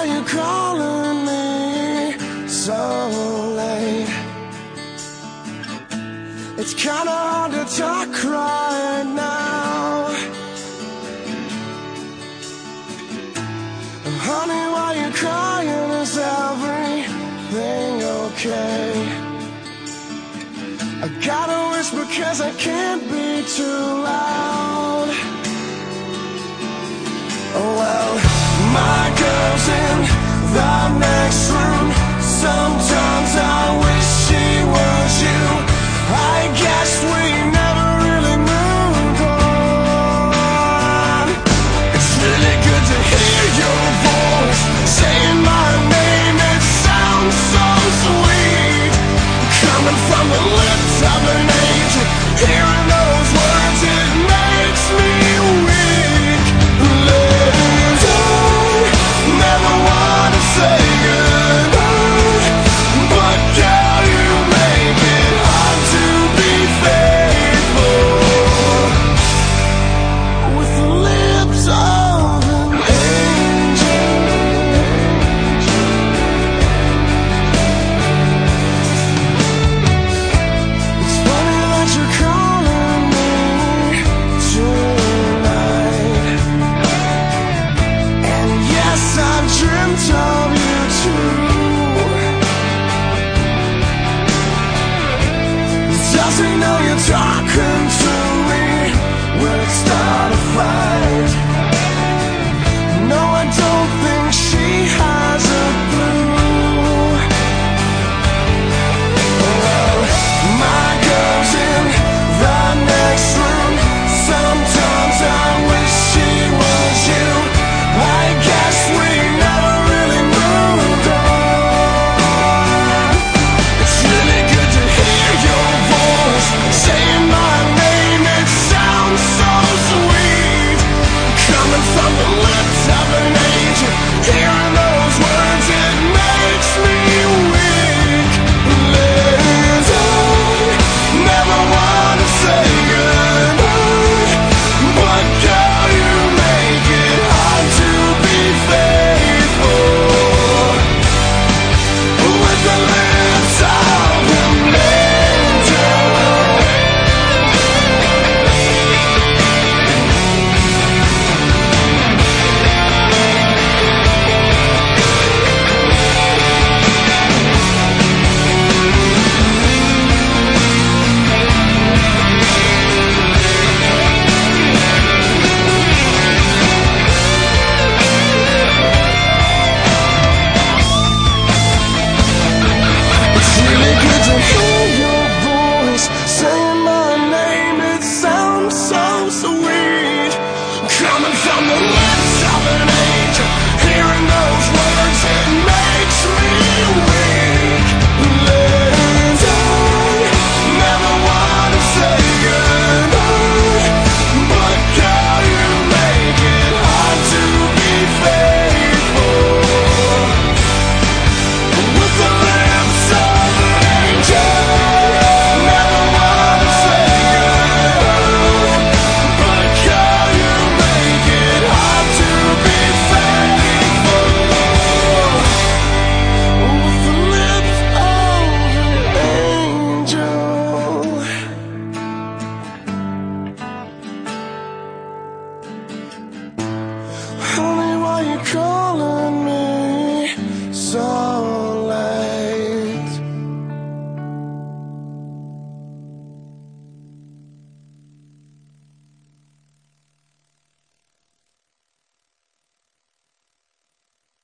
are you calling me so late? It's kinda hard to talk right now. Honey, why you crying? Is everything okay? I gotta whisper cause I can't be too until of an angel. Here on.